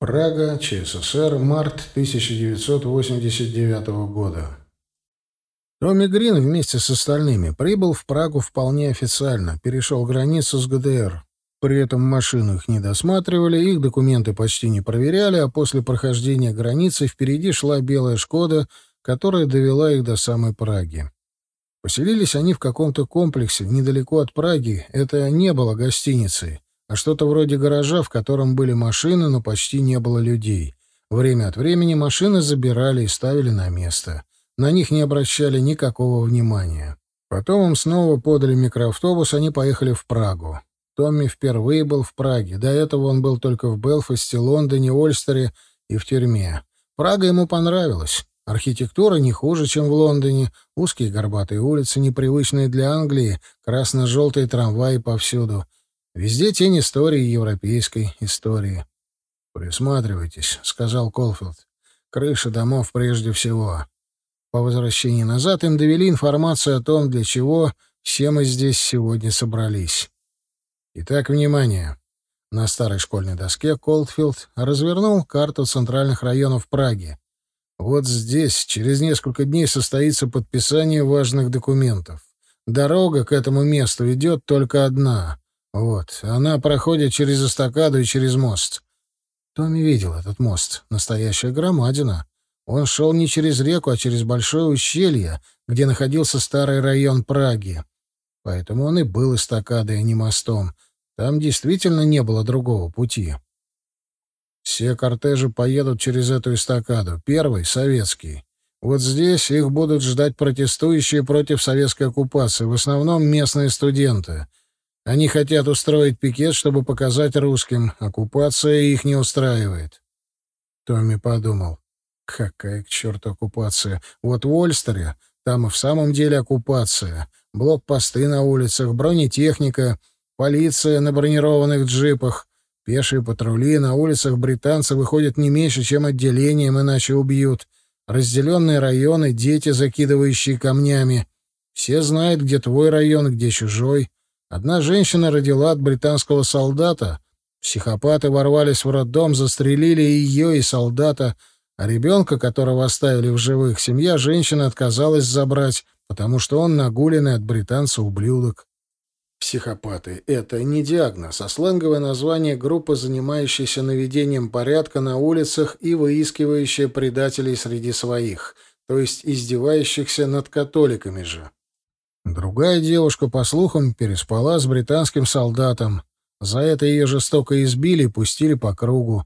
Прага, ЧССР, март 1989 года. Томми Грин вместе с остальными прибыл в Прагу вполне официально, перешел границу с ГДР. При этом машину их не досматривали, их документы почти не проверяли, а после прохождения границы впереди шла белая «Шкода», которая довела их до самой Праги. Поселились они в каком-то комплексе недалеко от Праги, это не было гостиницей а что-то вроде гаража, в котором были машины, но почти не было людей. Время от времени машины забирали и ставили на место. На них не обращали никакого внимания. Потом им снова подали микроавтобус, они поехали в Прагу. Томми впервые был в Праге. До этого он был только в Белфасте, Лондоне, Ольстере и в тюрьме. Прага ему понравилась. Архитектура не хуже, чем в Лондоне. Узкие горбатые улицы, непривычные для Англии, красно-желтые трамваи повсюду — Везде тень истории, европейской истории. «Присматривайтесь», — сказал Колфилд. «Крыши домов прежде всего». По возвращении назад им довели информацию о том, для чего все мы здесь сегодня собрались. Итак, внимание. На старой школьной доске Колдфилд развернул карту центральных районов Праги. Вот здесь через несколько дней состоится подписание важных документов. Дорога к этому месту идет только одна. Вот, она проходит через эстакаду и через мост. Томми видел этот мост. Настоящая громадина. Он шел не через реку, а через большое ущелье, где находился старый район Праги. Поэтому он и был эстакадой, а не мостом. Там действительно не было другого пути. Все кортежи поедут через эту эстакаду. Первый — советский. Вот здесь их будут ждать протестующие против советской оккупации, в основном местные студенты — они хотят устроить пикет, чтобы показать русским. Оккупация их не устраивает. Томми подумал. Какая к черту оккупация? Вот в Ольстере там и в самом деле оккупация. Блокпосты на улицах, бронетехника, полиция на бронированных джипах, пешие патрули. На улицах британцы выходят не меньше, чем отделением, иначе убьют. Разделенные районы, дети, закидывающие камнями. Все знают, где твой район, где чужой. Одна женщина родила от британского солдата. Психопаты ворвались в роддом, застрелили ее и солдата, а ребенка, которого оставили в живых, семья женщины отказалась забрать, потому что он нагуленный от британца ублюдок. Психопаты — это не диагноз, а сленговое название группы, занимающейся наведением порядка на улицах и выискивающая предателей среди своих, то есть издевающихся над католиками же. Другая девушка, по слухам, переспала с британским солдатом. За это ее жестоко избили и пустили по кругу.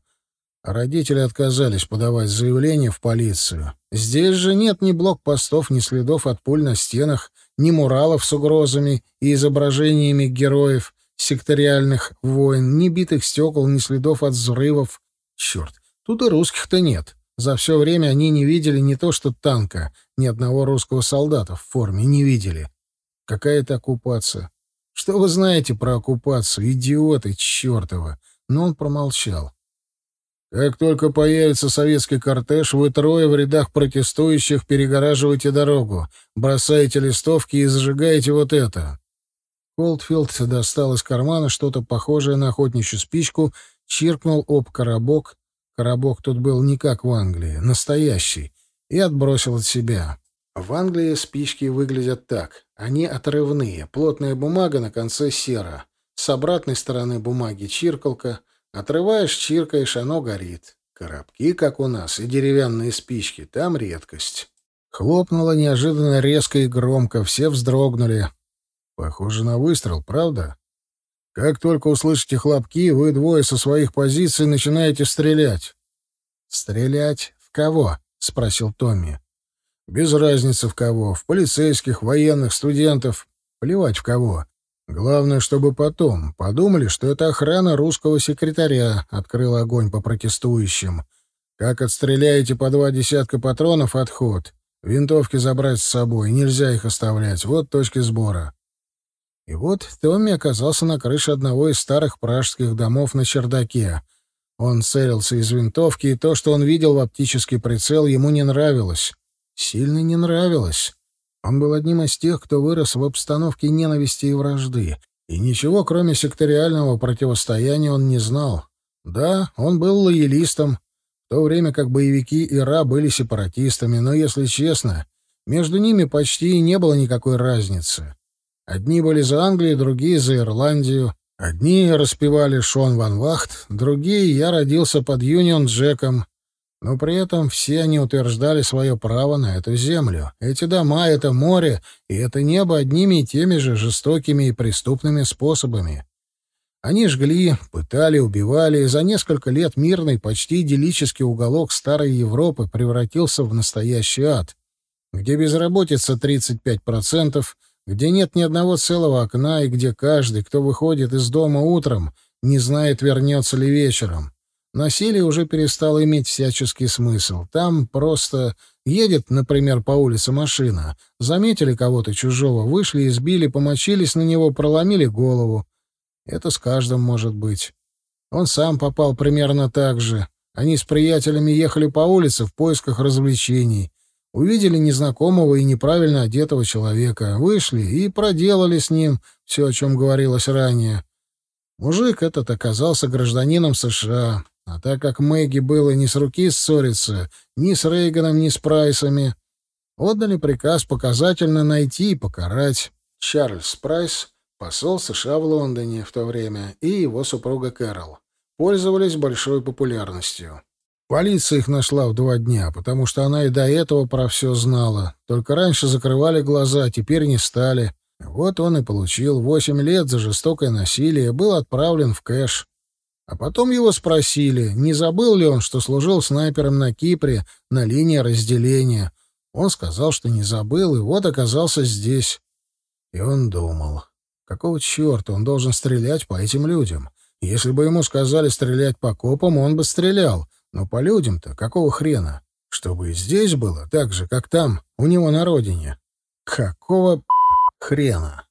родители отказались подавать заявление в полицию. Здесь же нет ни блокпостов, ни следов от пуль на стенах, ни муралов с угрозами и изображениями героев секториальных войн, ни битых стекол, ни следов от взрывов. Черт, тут и русских-то нет. За все время они не видели не то что танка, ни одного русского солдата в форме не видели. Какая-то оккупация. Что вы знаете про оккупацию, идиоты чертова? Но он промолчал. Как только появится советский кортеж, вы трое в рядах протестующих перегораживаете дорогу, бросаете листовки и зажигаете вот это. Колдфилд достал из кармана что-то похожее на охотничью спичку, чиркнул об коробок. Коробок тут был не как в Англии, настоящий, и отбросил от себя. В Англии спички выглядят так. Они отрывные, плотная бумага на конце сера. С обратной стороны бумаги чиркалка. Отрываешь, чиркаешь, оно горит. Коробки, как у нас, и деревянные спички — там редкость. Хлопнуло неожиданно резко и громко, все вздрогнули. Похоже на выстрел, правда? Как только услышите хлопки, вы двое со своих позиций начинаете стрелять. «Стрелять в кого?» — спросил Томми. Без разницы в кого. В полицейских, военных, студентов. Плевать в кого. Главное, чтобы потом подумали, что это охрана русского секретаря открыла огонь по протестующим. Как отстреляете по два десятка патронов — отход. Винтовки забрать с собой, нельзя их оставлять. Вот точки сбора. И вот Томми оказался на крыше одного из старых пражских домов на чердаке. Он целился из винтовки, и то, что он видел в оптический прицел, ему не нравилось сильно не нравилось. Он был одним из тех, кто вырос в обстановке ненависти и вражды, и ничего, кроме секториального противостояния, он не знал. Да, он был лоялистом, в то время как боевики Ира были сепаратистами, но, если честно, между ними почти и не было никакой разницы. Одни были за Англию, другие за Ирландию. Одни распевали Шон Ван Вахт, другие «Я родился под Юнион Джеком». Но при этом все они утверждали свое право на эту землю. Эти дома, это море и это небо одними и теми же жестокими и преступными способами. Они жгли, пытали, убивали, и за несколько лет мирный, почти идиллический уголок старой Европы превратился в настоящий ад, где безработица 35%, где нет ни одного целого окна и где каждый, кто выходит из дома утром, не знает, вернется ли вечером. Насилие уже перестало иметь всяческий смысл. Там просто едет, например, по улице машина, заметили кого-то чужого, вышли, избили, помочились на него, проломили голову. Это с каждым может быть. Он сам попал примерно так же. Они с приятелями ехали по улице в поисках развлечений. Увидели незнакомого и неправильно одетого человека, вышли и проделали с ним все, о чем говорилось ранее. Мужик этот оказался гражданином США, а так как Мэгги было ни с руки ссориться, ни с Рейганом, ни с Прайсами, отдали приказ показательно найти и покарать. Чарльз Прайс посол США в Лондоне в то время, и его супруга Кэрол, пользовались большой популярностью. Полиция их нашла в два дня, потому что она и до этого про все знала. Только раньше закрывали глаза, теперь не стали. Вот он и получил восемь лет за жестокое насилие, был отправлен в кэш. А потом его спросили, не забыл ли он, что служил снайпером на Кипре на линии разделения. Он сказал, что не забыл, и вот оказался здесь. И он думал, Какого черта он должен стрелять по этим людям? Если бы ему сказали стрелять по копам, он бы стрелял. Но по людям-то какого хрена? Чтобы и здесь было так же, как там, у него на родине. Какого хрена?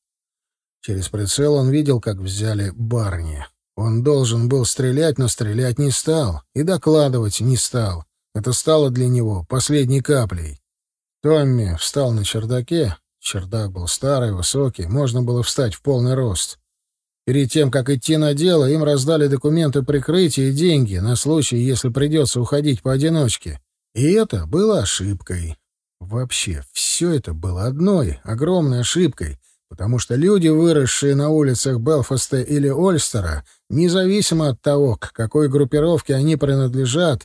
Через прицел он видел, как взяли барни. Он должен был стрелять, но стрелять не стал. И докладывать не стал. Это стало для него последней каплей. Томми встал на чердаке Чердак был старый, высокий, можно было встать в полный рост. Перед тем, как идти на дело, им раздали документы прикрытия и деньги на случай, если придется уходить поодиночке. И это было ошибкой. Вообще, все это было одной огромной ошибкой, потому что люди, выросшие на улицах Белфаста или Ольстера, независимо от того, к какой группировке они принадлежат,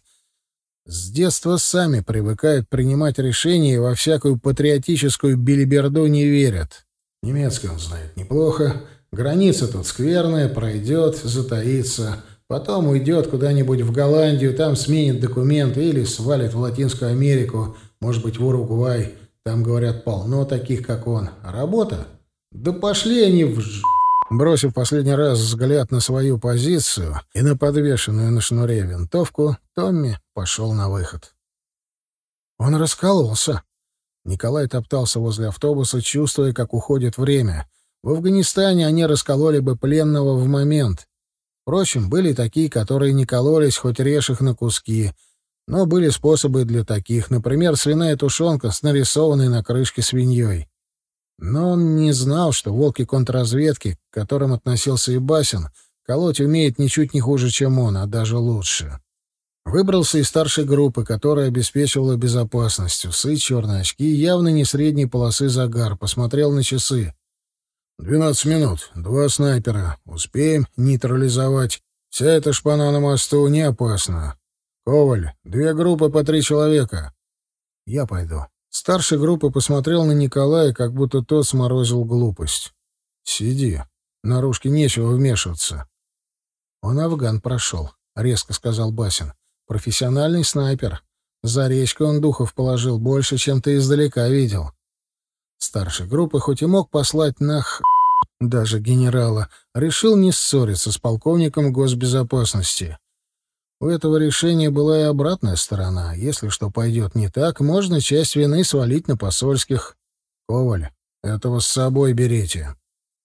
с детства сами привыкают принимать решения и во всякую патриотическую билиберду не верят. Немецкий он знает неплохо. Граница тут скверная, пройдет, затаится. Потом уйдет куда-нибудь в Голландию, там сменит документы или свалит в Латинскую Америку, может быть, в Уругвай. Там, говорят, полно таких, как он. А работа? Да пошли они в ж... Бросив последний раз взгляд на свою позицию и на подвешенную на шнуре винтовку, Томми пошел на выход. Он раскололся. Николай топтался возле автобуса, чувствуя, как уходит время. В Афганистане они раскололи бы пленного в момент. Впрочем, были такие, которые не кололись, хоть режь их на куски. Но были способы для таких, например, свиная тушенка с нарисованной на крышке свиньей. Но он не знал, что волки контрразведки, к которым относился и Басин, колоть умеет ничуть не хуже, чем он, а даже лучше. Выбрался из старшей группы, которая обеспечивала безопасность. Усы, черные очки, явно не средней полосы загар. Посмотрел на часы. «Двенадцать минут. Два снайпера. Успеем нейтрализовать. Вся эта шпана на мосту не опасна. Коваль, две группы по три человека. Я пойду». Старший группы посмотрел на Николая, как будто тот сморозил глупость. «Сиди. Наружке нечего вмешиваться». «Он афган прошел», — резко сказал Басин. «Профессиональный снайпер. За речкой он духов положил больше, чем ты издалека видел». Старший группы хоть и мог послать нах даже генерала, решил не ссориться с полковником госбезопасности. У этого решения была и обратная сторона. Если что пойдет не так, можно часть вины свалить на посольских. Коваль, этого с собой берите.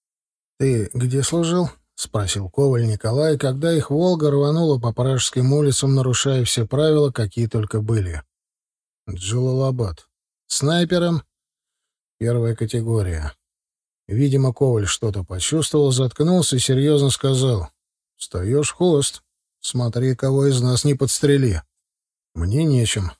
— Ты где служил? — спросил Коваль Николай, когда их «Волга» рванула по Пражским улицам, нарушая все правила, какие только были. — Джалалабад. — Снайпером? — Первая категория. Видимо, Коваль что-то почувствовал, заткнулся и серьезно сказал. — Встаешь в. Смотри, кого из нас не подстрели. Мне нечем.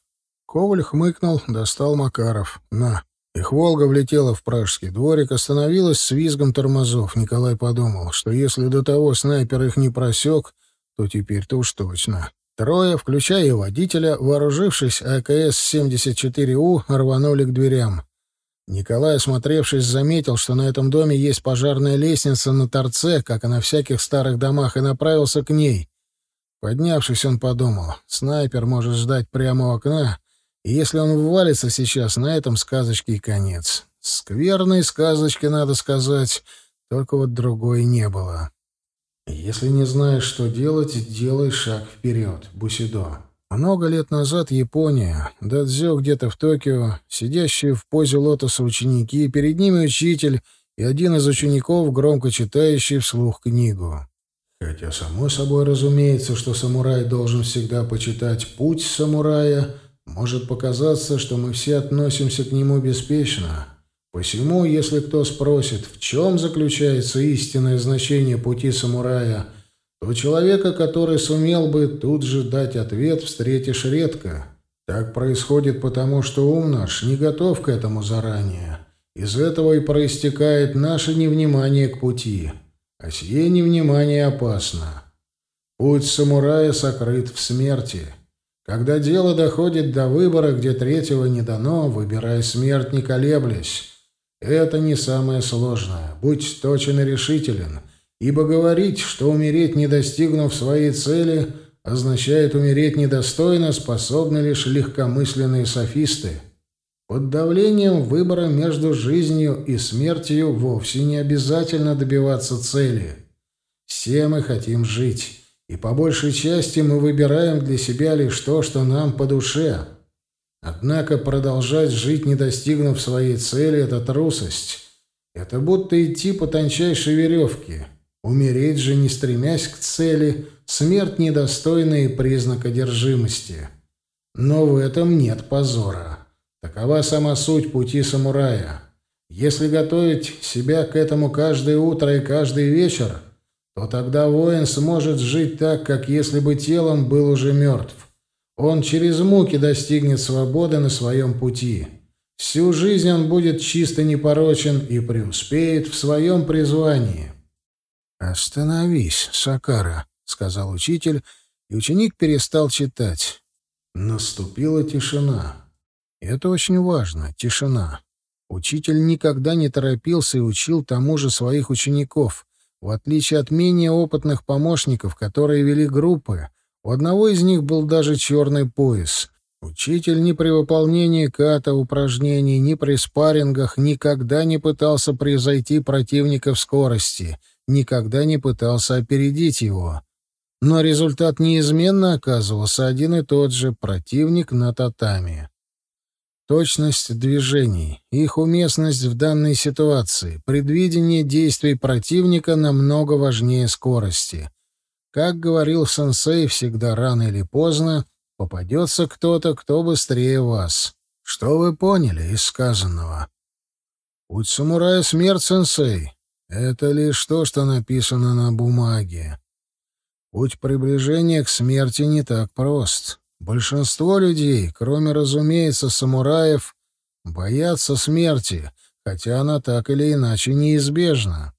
Коваль хмыкнул, достал Макаров. На. Их «Волга» влетела в пражский дворик, остановилась с визгом тормозов. Николай подумал, что если до того снайпер их не просек, то теперь-то уж точно. Трое, включая и водителя, вооружившись АКС-74У, рванули к дверям. Николай, осмотревшись, заметил, что на этом доме есть пожарная лестница на торце, как и на всяких старых домах, и направился к ней. Поднявшись, он подумал, снайпер может ждать прямо у окна, и если он ввалится сейчас, на этом сказочке и конец. Скверной сказочки, надо сказать, только вот другой не было. Если не знаешь, что делать, делай шаг вперед. Бусидо. Много лет назад Япония, Дадзё где-то в Токио, сидящие в позе лотоса ученики, перед ними учитель и один из учеников, громко читающий вслух книгу. Хотя, само собой разумеется, что самурай должен всегда почитать путь самурая, может показаться, что мы все относимся к нему беспечно. Посему, если кто спросит, в чем заключается истинное значение пути самурая, то человека, который сумел бы тут же дать ответ, встретишь редко. Так происходит потому, что ум наш не готов к этому заранее. Из этого и проистекает наше невнимание к пути. А сие невнимание опасно. Путь самурая сокрыт в смерти. Когда дело доходит до выбора, где третьего не дано, выбирай смерть, не колеблясь. Это не самое сложное. Будь точен и решителен, ибо говорить, что умереть, не достигнув своей цели, означает умереть недостойно, способны лишь легкомысленные софисты. Под давлением выбора между жизнью и смертью вовсе не обязательно добиваться цели. Все мы хотим жить, и по большей части мы выбираем для себя лишь то, что нам по душе. Однако продолжать жить, не достигнув своей цели, — это трусость. Это будто идти по тончайшей веревке. Умереть же, не стремясь к цели, смерть недостойный признак одержимости. Но в этом нет позора. Такова сама суть пути самурая. Если готовить себя к этому каждое утро и каждый вечер, то тогда воин сможет жить так, как если бы телом был уже мертв. Он через муки достигнет свободы на своем пути. Всю жизнь он будет чисто непорочен и преуспеет в своем призвании. «Остановись, Сакара», — сказал учитель, и ученик перестал читать. Наступила тишина. Это очень важно — тишина. Учитель никогда не торопился и учил тому же своих учеников, в отличие от менее опытных помощников, которые вели группы — у одного из них был даже черный пояс. Учитель ни при выполнении ката упражнений, ни при спаррингах никогда не пытался превзойти противника в скорости, никогда не пытался опередить его. Но результат неизменно оказывался один и тот же — противник на татами. Точность движений, их уместность в данной ситуации, предвидение действий противника намного важнее скорости — как говорил сенсей, всегда рано или поздно попадется кто-то, кто быстрее вас. Что вы поняли из сказанного? Путь самурая — смерть, сенсей. Это лишь то, что написано на бумаге. Путь приближения к смерти не так прост. Большинство людей, кроме, разумеется, самураев, боятся смерти, хотя она так или иначе неизбежна.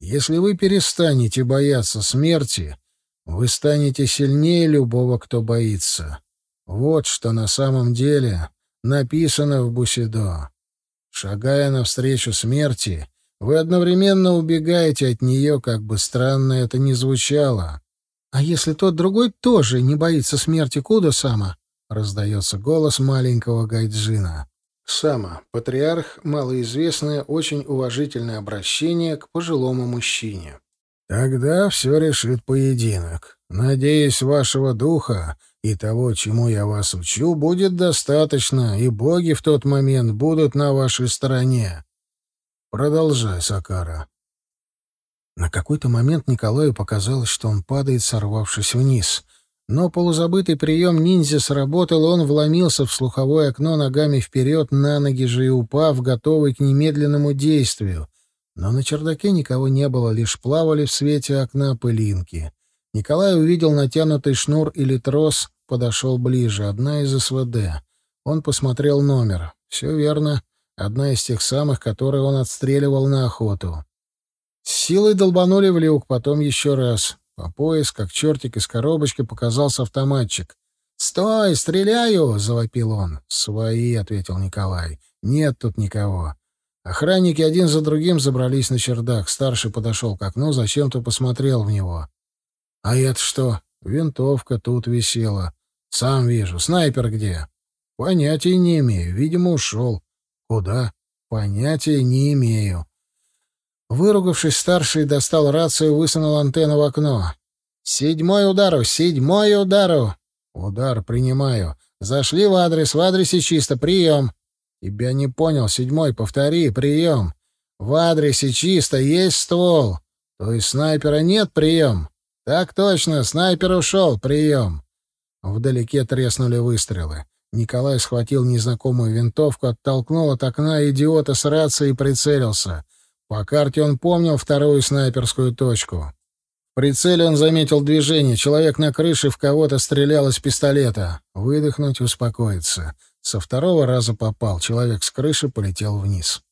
Если вы перестанете бояться смерти, вы станете сильнее любого, кто боится. Вот что на самом деле написано в Бусидо. Шагая навстречу смерти, вы одновременно убегаете от нее, как бы странно это ни звучало. «А если тот другой тоже не боится смерти Кудо-сама?» — раздается голос маленького Гайджина. Сама, патриарх, малоизвестное, очень уважительное обращение к пожилому мужчине. Тогда все решит поединок. Надеюсь, вашего духа и того, чему я вас учу, будет достаточно, и боги в тот момент будут на вашей стороне. Продолжай, Сакара. На какой-то момент Николаю показалось, что он падает, сорвавшись вниз. Но полузабытый прием ниндзя сработал, он вломился в слуховое окно ногами вперед, на ноги же и упав, готовый к немедленному действию. Но на чердаке никого не было, лишь плавали в свете окна пылинки. Николай увидел натянутый шнур или трос, подошел ближе. Одна из СВД. Он посмотрел номер. Все верно. Одна из тех самых, которые он отстреливал на охоту. Силой долбанули в люк, потом еще раз. По пояс, как чертик из коробочки, показался автоматчик. «Стой! Стреляю!» — завопил он. «Свои!» — ответил Николай. «Нет тут никого». Охранники один за другим забрались на чердак. Старший подошел к окну, зачем-то посмотрел в него. «А это что?» «Винтовка тут висела. Сам вижу. Снайпер где?» «Понятия не имею. Видимо, ушел». «Куда?» «Понятия не имею». Выругавшись, старший достал рацию и высунул антенну в окно. «Седьмой удару! Седьмой удару!» «Удар принимаю. Зашли в адрес. В адресе чисто. Прием!» «Тебя не понял. Седьмой. Повтори. Прием!» «В адресе чисто. Есть ствол. То есть снайпера нет. Прием!» «Так точно. Снайпер ушел. Прием!» Вдалеке треснули выстрелы. Николай схватил незнакомую винтовку, оттолкнул от окна идиота с рацией и прицелился — по карте он помнил вторую снайперскую точку. В прицеле он заметил движение. Человек на крыше в кого-то стрелял из пистолета. Выдохнуть, успокоиться. Со второго раза попал. Человек с крыши полетел вниз.